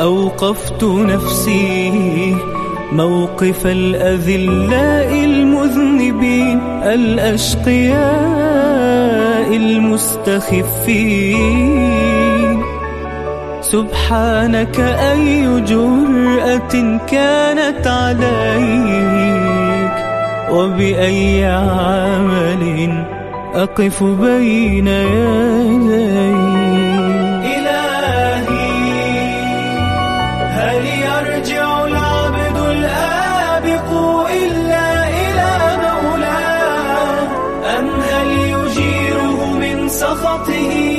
أوقفت نفسي موقف الأذلاء المذنبين الأشقياء المستخفين سبحانك أي جرأة كانت عليك وبأي عمل أقف بين يديك. سخطه